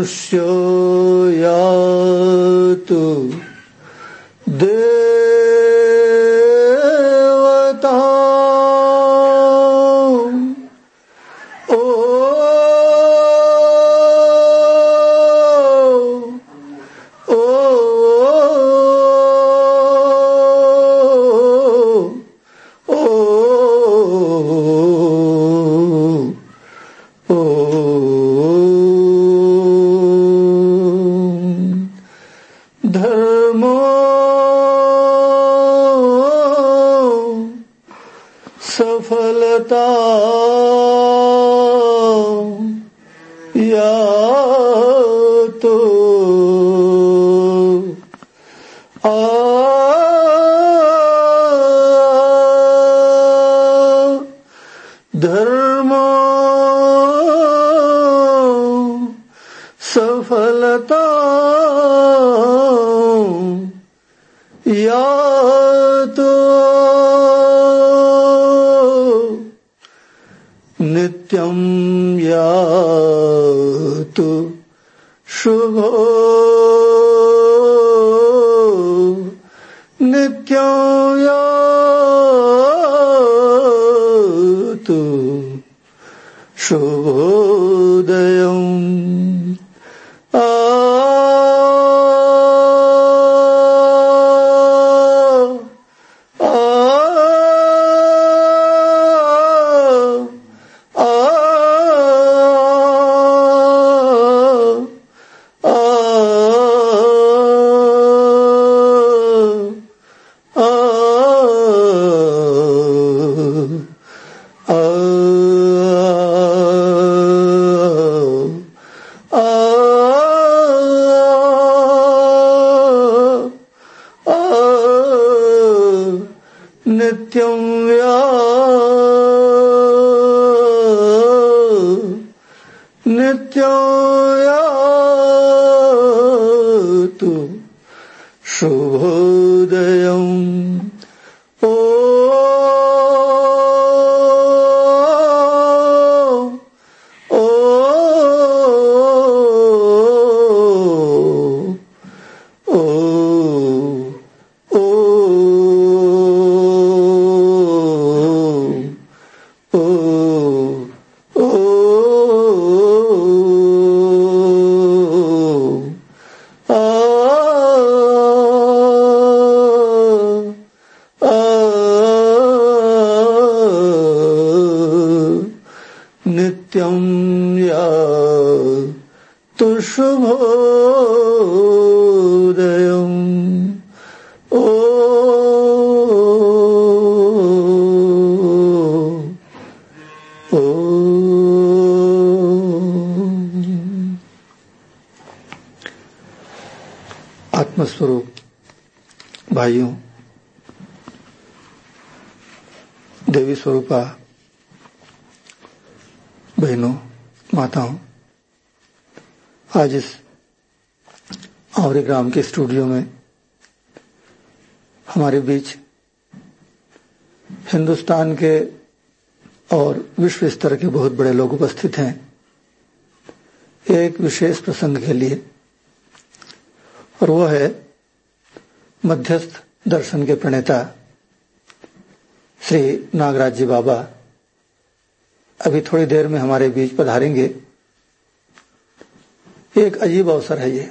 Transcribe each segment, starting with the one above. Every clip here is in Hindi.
मनुष्यो यातु धर्म सफलता या तो नित्यम या तो शुभ 飘. teu तु शुभोदयम् ओ ओ आत्मस्वरूप भाइयों देवी स्वरूपा बहनों माताओं आज इस आवरे ग्राम के स्टूडियो में हमारे बीच हिंदुस्तान के और विश्व स्तर के बहुत बड़े लोग उपस्थित हैं। एक विशेष प्रसंग के लिए। और वो है मध्यस्थ दर्शन के प्रणेता श्री नागराज जी बाबा। अभी थोड़ी देर में हमारे बीच पधारेंगे। एक अजीब अवसर है ये।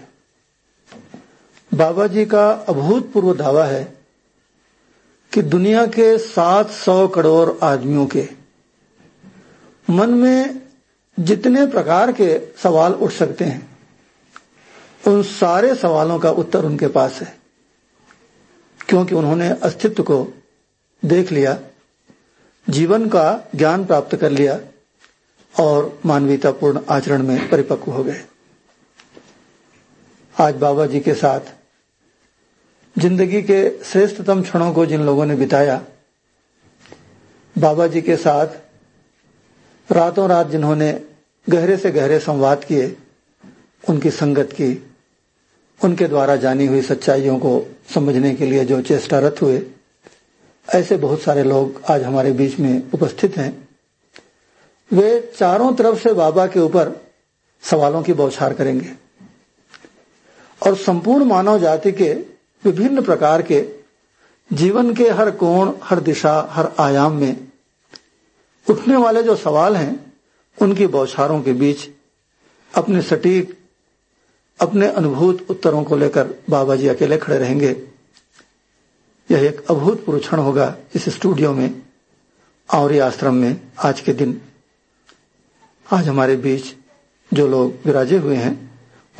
बाबा जी का अभूतपूर्व दावा है कि दुनिया के 700 करोड़ आदमियों के मन में जितने प्रकार के सवाल उठ सकते हैं, उन सारे सवालों का उत्तर उनके पास है, क्योंकि उन्होंने अस्तित्व को देख लिया, जीवन का ज्ञान प्राप्त कर लिया और मानवीयतापूर्ण आचरण में परिपक्व हो गए। आज बाबा जी के साथ। ज़िंदगी के श्रेष्ठतम क्षणों को जिन लोगों ने बिताया, बाबा जी के साथ रातों रात जिन्होंने गहरे से गहरे संवाद किए, उनकी संगत की, उनके द्वारा जानी हुई सच्चाइयों को समझने के लिए जो चेष्टारत हुए, ऐसे बहुत सारे लोग आज हमारे बीच में उपस्थित हैं। वे चारों तरफ़ से बाबा के ऊपर सवालों की बौछार करेंगे। और संपूर्ण मानव जाति के विभिन्न प्रकार के जीवन के हर कोण, हर दिशा, हर आयाम में उठने वाले जो सवाल हैं, उनकी बौछारों के बीच अपने सटीक, अपने अनुभूत उत्तरों को लेकर बाबा जी अकेले खड़े रहेंगे। यह एक अभूतपूर्व क्षण होगा इस स्टूडियो में और आश्रम में आज के दिन। आज हमारे बीच जो लोग विराजे हुए हैं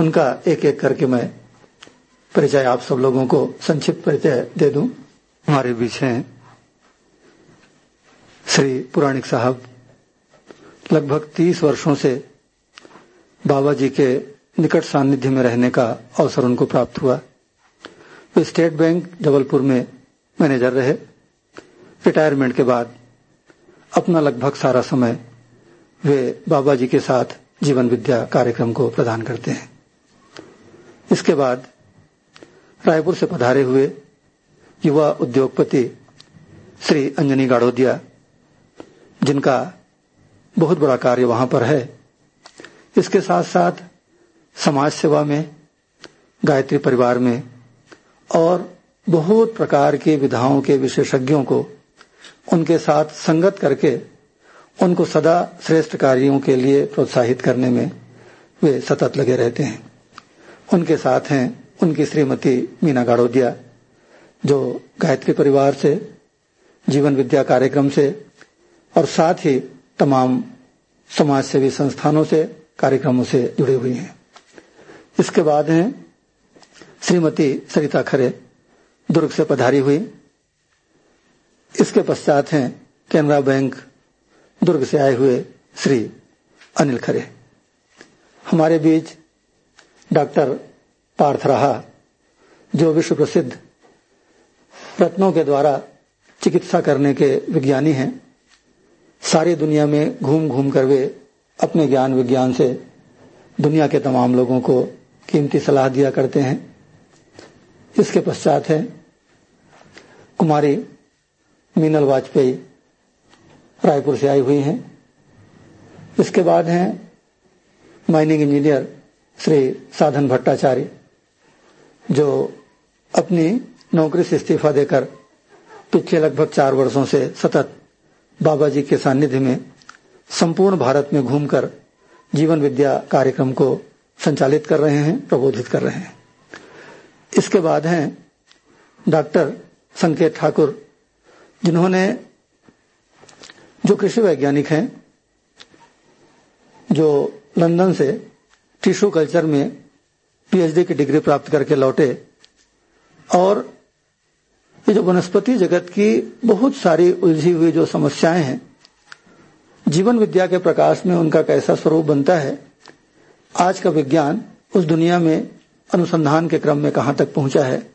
उनका एक एक करके मैं परिचय आप सब लोगों को संक्षिप्त परिचय दे दूँ। हमारे बीच हैं श्री पुराणिक साहब। लगभग तीस वर्षों से बाबा जी के निकट सानिध्य में रहने का अवसर उनको प्राप्त हुआ। वे स्टेट बैंक जबलपुर में मैनेजर रहे। रिटायरमेंट के बाद अपना लगभग सारा समय वे बाबा जी के साथ जीवन विद्या कार्यक्रम को प्रदान करते हैं। इसके बाद रायपुर से पधारे हुए युवा उद्योगपति श्री अंजनी गाड़ोदिया, जिनका बहुत बड़ा कार्य वहाँ पर है। इसके साथ साथ समाज सेवा में, गायत्री परिवार में और बहुत प्रकार की विधाओं के विशेषज्ञों को उनके साथ संगत करके उनको सदा श्रेष्ठ कार्यों के लिए प्रोत्साहित करने में वे सतत लगे रहते हैं। उनके साथ हैं उनकी श्रीमती मीना गाड़ोदिया, जो गायत्री परिवार से, जीवन विद्या कार्यक्रम से, और साथ ही तमाम समाज सेवी संस्थानों से, कार्यक्रमों से जुड़े हुए हैं। इसके बाद हैं श्रीमती सरिता खरे, दुर्ग से पधारी हुई। इसके पश्चात हैं कैनरा बैंक दुर्ग से आए हुए श्री अनिल खरे। हमारे बीच डॉक्टर पार्थ रहा जो विश्व प्रसिद्ध रत्नों के द्वारा चिकित्सा करने के विज्ञानी हैं, सारी दुनिया में घूम घूम कर वे अपने ज्ञान विज्ञान से दुनिया के तमाम लोगों को कीमती सलाह दिया करते हैं। इसके पश्चात है कुमारी मीनल वाजपेयी, रायपुर से आई हुई हैं। इसके बाद हैं माइनिंग इंजीनियर श्री साधन भट्टाचार्य, जो अपनी नौकरी से इस्तीफा देकर पिछले लगभग चार वर्षों से सतत बाबा जी के सानिध्य में संपूर्ण भारत में घूमकर जीवन विद्या कार्यक्रम को संचालित कर रहे हैं, प्रबोधित कर रहे हैं। इसके बाद हैं डॉक्टर संकेत ठाकुर, जिन्होंने जो कृषि वैज्ञानिक हैं, जो लंदन से टिश्यू कल्चर में पीएचडी की डिग्री प्राप्त करके लौटे और ये जो वनस्पति जगत की बहुत सारी उलझी हुई जो समस्याएँ हैं, जीवन विद्या के प्रकाश में उनका कैसा स्वरूप बनता है, आज का विज्ञान उस दुनिया में अनुसंधान के क्रम में कहाँ तक पहुँचा है,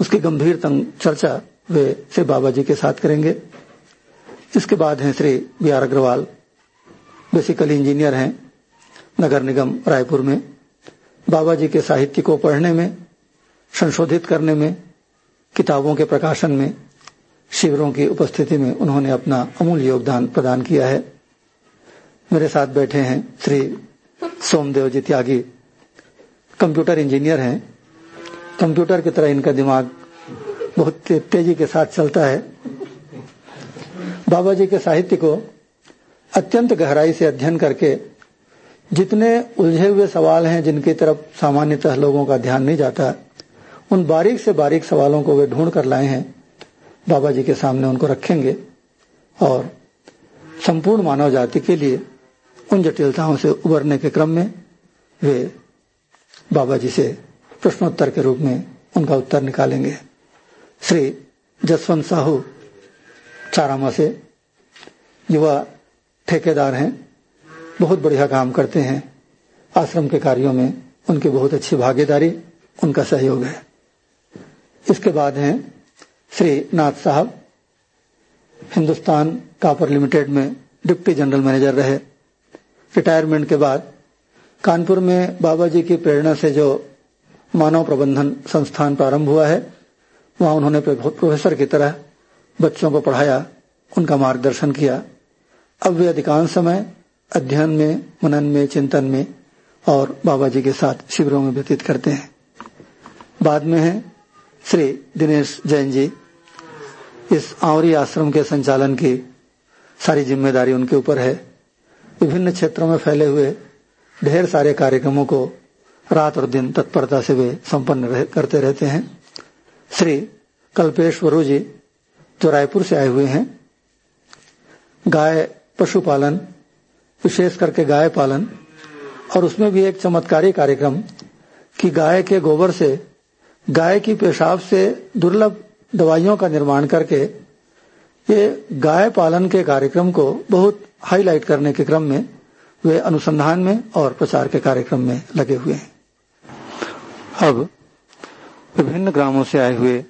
उसकी गंभीर चर्चा वे श्री बाबा जी के साथ करेंगे। इसके बाद हैं Shri B R Agarwal, basically engineer हैं। नगर निगम रायपुर में, बाबा जी के साहित्य को पढ़ने में, संशोधित करने में, किताबों के प्रकाशन में, शिविरों की उपस्थिति में उन्होंने अपना अमूल्य योगदान प्रदान किया है। मेरे साथ बैठे हैं श्री सोमदेव जी त्यागी, कंप्यूटर इंजीनियर हैं। कंप्यूटर की तरह इनका दिमाग बहुत तेज़ी के साथ चलता है। बाबा जी के साहित्य को अत्यंत गहराई से अध्ययन करके जितने उलझे हुए सवाल हैं, जिनकी तरफ़ सामान्यतः लोगों का ध्यान नहीं जाता, उन बारीक से बारीक सवालों को वे ढूंढ कर लाए हैं। बाबा जी के सामने उनको रखेंगे और संपूर्ण मानव जाति के लिए उन जटिलताओं से उबरने के क्रम में वे बाबा जी से प्रश्नोत्तर के रूप में उनका उत्तर निकालेंगे। श्री जसवंत साहू चारामा से युवा ठेकेदार हैं। बहुत बढ़िया काम करते हैं। आश्रम के कार्यों में उनकी बहुत अच्छी भागीदारी, उनका सहयोग है। इसके बाद हैं श्री नाथ साहब, हिंदुस्तान कापर लिमिटेड में डिप्टी जनरल मैनेजर रहे। रिटायरमेंट के बाद कानपुर में बाबा जी की प्रेरणा से जो मानव प्रबंधन संस्थान प्रारंभ हुआ है, वहाँ उन्होंने प्रोफेसर की तरह बच्चों को पढ़ाया, उनका मार्गदर्शन किया। अब वे अधिकांश समय अध्ययन में मनन में चिंतन में और बाबा जी के साथ शिविरों में व्यतीत करते हैं। बाद में है श्री दिनेश जैन जी। इस आवरी आश्रम के संचालन की सारी ज़िम्मेदारी उनके ऊपर है। विभिन्न क्षेत्रों में फैले हुए ढेर सारे कार्यक्रमों को रात और दिन तत्परता से वे संपन्न रह, करते रहते हैं। श्री कल्पेश्वरु जी जो रायपुर से आए हुए हैं। गाय पशुपालन विशेष करके गाय पालन, और उसमें भी एक चमत्कारी कार्यक्रम कि गाय के गोबर से, गाय की पेशाब से दुर्लभ दवाइयों का निर्माण करके, ये गाय पालन के कार्यक्रम को बहुत हाईलाइट करने के क्रम में, वे अनुसंधान में और प्रचार के कार्यक्रम में लगे हुए हैं। अब विभिन्न ग्रामों से आए हुए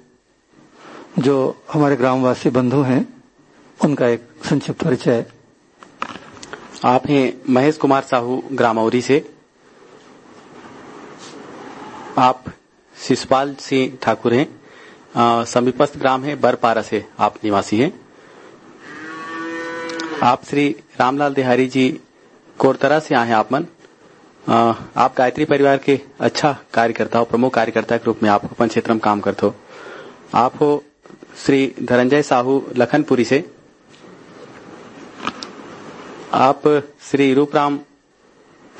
जो हमारे ग्रामवासी बंधु हैं, उनका एक संक्षिप्त परिचय आप हैं महेश कुमार साहू ग्रामौरी से। आप शिषपाल सिंह ठाकुर हैं। समीपस्थ ग्राम है, बरपारा से आप निवासी हैं। आप श्री रामलाल देहारी जी कोरतरा से आए हैं आप मन आप गायत्री परिवार के अच्छा कार्यकर्ता हो प्रमुख कार्यकर्ता के रूप में आप अपन क्षेत्र में काम करते हो। आप हो श्री धनंजय साहू लखनपुरी से। आप श्री रूपराम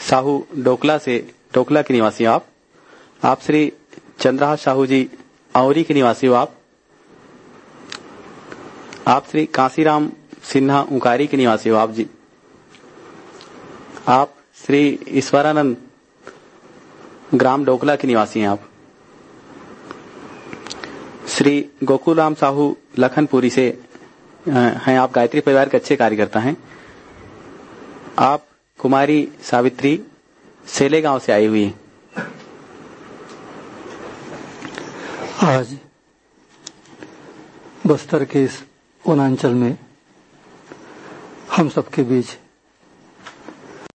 साहू डोकला से, डोकला के निवासी आप। आप श्री चंद्रहा साहू जी औरी के निवासी हो आप। आप श्री कांसीराम सिन्हा उकारी के निवासी हो आप जी। आप श्री ईश्वरानंद ग्राम डोकला के निवासी हैं आप। श्री गोकुलराम साहू लखनपुरी से हैं आप, गायत्री परिवार के अच्छे कार्यकर्ता हैं। आप कुमारी सावित्री सेले गाँव से आई हुई आज बस्तर के इस वनांचल में हम सबके बीच